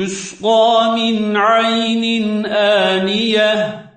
تسقى من عين آنية